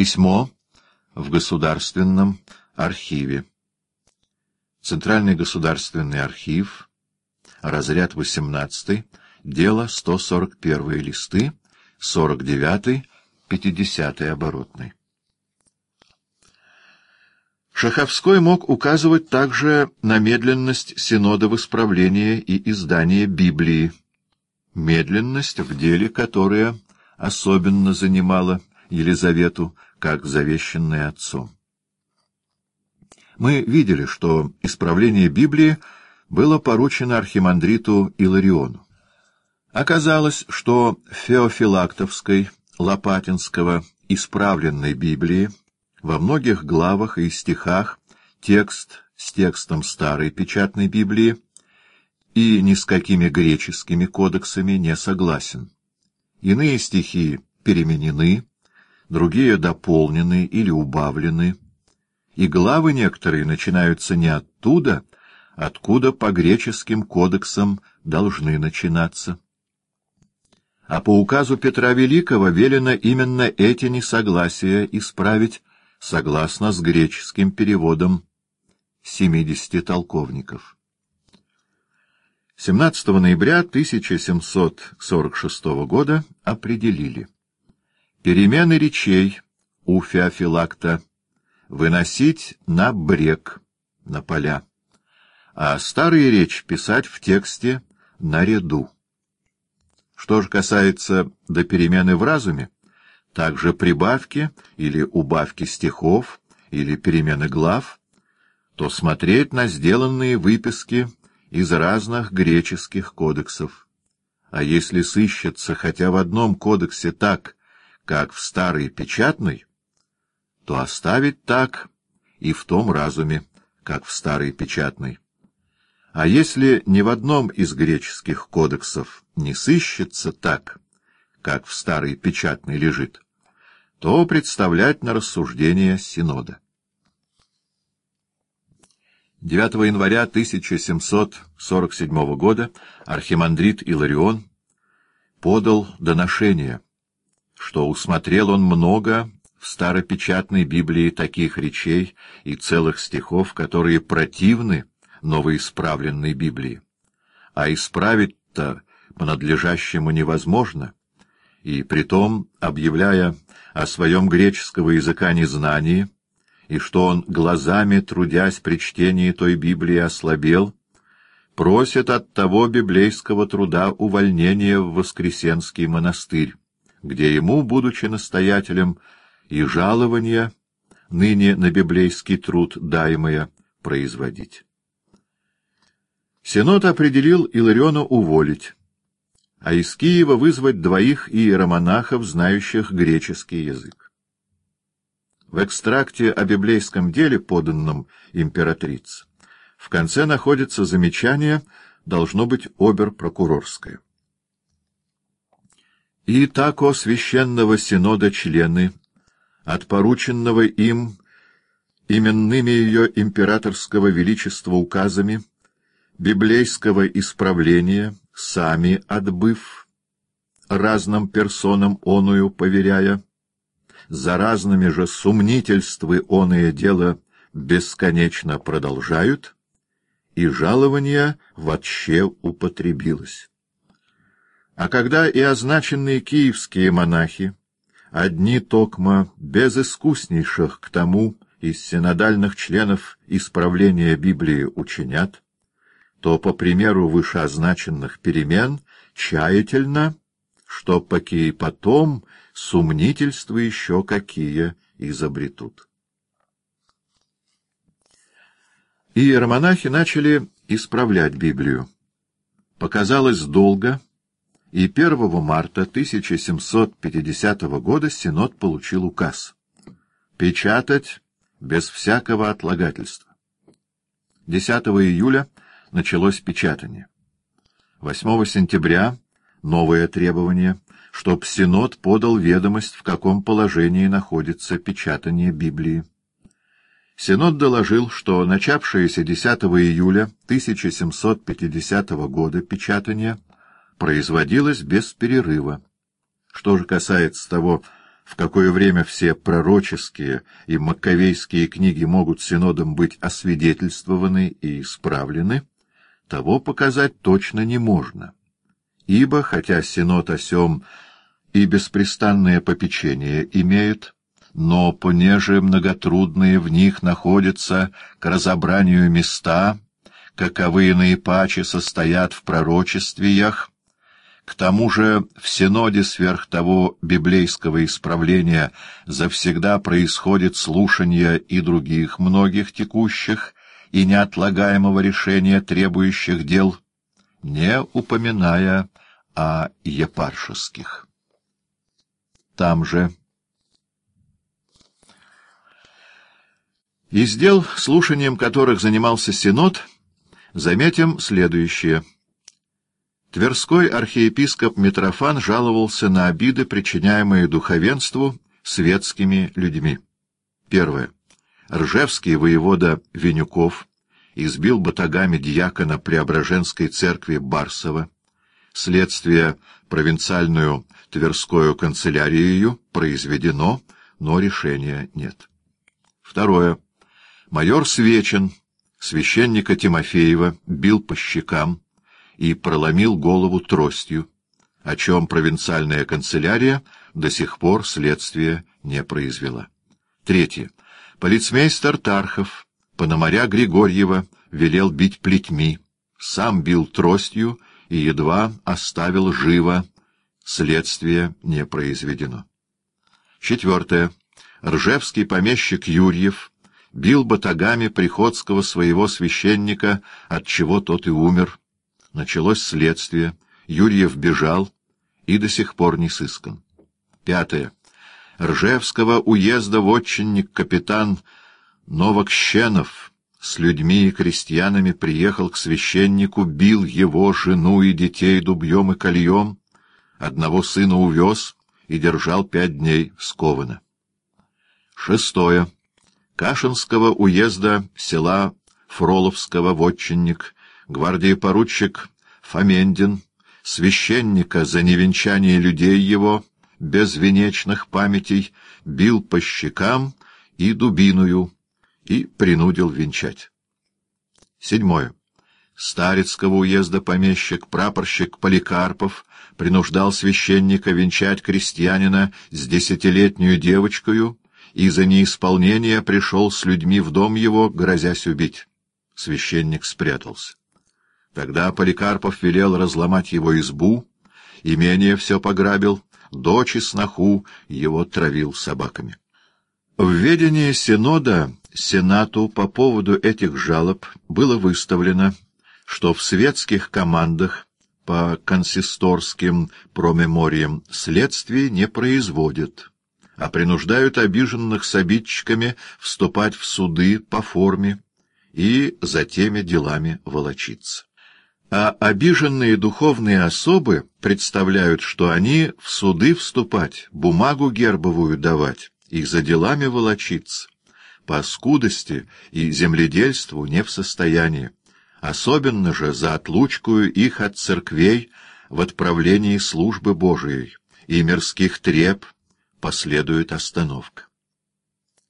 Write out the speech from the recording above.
Письмо в Государственном архиве. Центральный государственный архив, разряд 18, дело 141 листы, 49, 50 оборотный. Шаховской мог указывать также на медленность Синода в исправлении и издании Библии, медленность в деле, которая особенно занимала Елизавету, как завещанная отцом. Мы видели, что исправление Библии было поручено архимандриту Илариону. Оказалось, что Феофилактовской, Лопатинского, исправленной Библии во многих главах и стихах текст с текстом старой печатной Библии и ни с какими греческими кодексами не согласен. Иные стихи переменены, другие дополнены или убавлены, и главы некоторые начинаются не оттуда, откуда по греческим кодексам должны начинаться. А по указу Петра Великого велено именно эти несогласия исправить согласно с греческим переводом семидесяти толковников. 17 ноября 1746 года определили перемены речей у Феофилакта выносить на брег, на поля, а старые речь писать в тексте наряду. Что же касается до перемены в разуме, также прибавки или убавки стихов или перемены глав, то смотреть на сделанные выписки из разных греческих кодексов. А если сыщется хотя в одном кодексе так, как в старой печатной, то оставить так и в том разуме, как в старой печатной. А если ни в одном из греческих кодексов не сыщется так, как в старой печатной лежит, то представлять на рассуждение Синода. 9 января 1747 года архимандрит Иларион подал доношение, что усмотрел он много в старопечатной Библии таких речей и целых стихов, которые противны новоисправленной Библии. А исправить-то по-надлежащему невозможно, и притом, объявляя о своем греческого языка незнании, и что он, глазами трудясь при чтении той Библии, ослабел, просит от того библейского труда увольнения в Воскресенский монастырь, где ему, будучи настоятелем, и жалования, ныне на библейский труд даемое, производить. Сенат определил Илариона уволить, а из Киева вызвать двоих иеромонахов, знающих греческий язык. В экстракте о библейском деле, поданном императрице, в конце находится замечание, должно быть обер-прокурорское. И так о священного синода члены, от порученного им именными ее императорского величества указами, библейского исправления, сами отбыв, разным персонам оную поверяя, за разными же сумнительствы оное дело бесконечно продолжают, и жалование вообще употребилось. А когда и означенные киевские монахи, одни токма безыскуснейших к тому из синодальных членов исправления Библии учинят, то, по примеру вышеозначенных перемен, тщательно, что и потом сумнительства еще какие изобретут. Иеромонахи начали исправлять Библию. Показалось долго, и 1 марта 1750 года Синод получил указ печатать без всякого отлагательства. 10 июля началось печатание. 8 сентября новое требование чтоб Синод подал ведомость, в каком положении находится печатание Библии. Синод доложил, что начавшееся 10 июля 1750 года печатание производилось без перерыва. Что же касается того, в какое время все пророческие и маковейские книги могут синодом быть освидетельствованы и исправлены, того показать точно не можно. Ибо, хотя синод о сем и беспрестанное попечение имеет, но понеже многотрудные в них находятся к разобранию места, каковые наипаче состоят в пророчествиях, к тому же в Синоде сверх того библейского исправления завсегда происходит слушание и других многих текущих и неотлагаемого решения требующих дел, не упоминая о епаршеских. Там же Из дел, слушанием которых занимался Синод, заметим следующее — Тверской архиепископ Митрофан жаловался на обиды, причиняемые духовенству светскими людьми. Первое. Ржевский воевода Венюков избил батагами дьякона Преображенской церкви Барсова. Следствие провинциальную Тверскую канцелярию произведено, но решения нет. Второе. Майор Свечин, священника Тимофеева, бил по щекам, и проломил голову тростью, о чем провинциальная канцелярия до сих пор следствие не произвела. Третье. Полицмейстер Тархов, Пономаря Григорьева, велел бить плетьми, сам бил тростью и едва оставил живо, следствие не произведено. Четвертое. Ржевский помещик Юрьев бил батагами приходского своего священника, от чего тот и умер, Началось следствие, Юрьев бежал и до сих пор не сыскан. Пятое. Ржевского уезда вотчинник капитан Новокщенов с людьми и крестьянами приехал к священнику, бил его, жену и детей дубьем и кольем, одного сына увез и держал пять дней сковано. Шестое. Кашинского уезда села Фроловского вотчинник гвардии поручик Фомендин, священника за невенчание людей его, без венечных памятей, бил по щекам и дубиную и принудил венчать. Седьмое. Старецкого уезда помещик, прапорщик Поликарпов принуждал священника венчать крестьянина с десятилетнюю девочкою и за неисполнение пришел с людьми в дом его, грозясь убить. Священник спрятался. Тогда Поликарпов велел разломать его избу, имение все пограбил, дочь и сноху его травил собаками. В ведении Синода Сенату по поводу этих жалоб было выставлено, что в светских командах по консисторским промемориям следствий не производят, а принуждают обиженных с обидчиками вступать в суды по форме и за теми делами волочиться а обиженные духовные особы представляют, что они в суды вступать, бумагу гербовую давать и за делами волочиться, по скудости и земледельству не в состоянии, особенно же за отлучкую их от церквей в отправлении службы Божией, и мирских треб последует остановка.